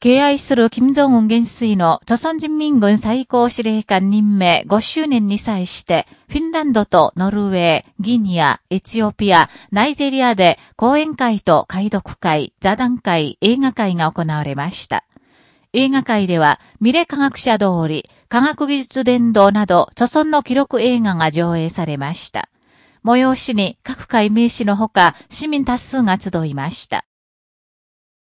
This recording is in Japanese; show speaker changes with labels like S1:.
S1: 敬愛する金正恩元帥の朝鮮人民軍最高司令官任命5周年に際して、フィンランドとノルウェー、ギニア、エチオピア、ナイジェリアで講演会と解読会、座談会、映画会が行われました。映画会では、ミレ科学者通り、科学技術伝道など、著村の記録映画が上映されました。催しに各界名詞のほか、市民多数が集いました。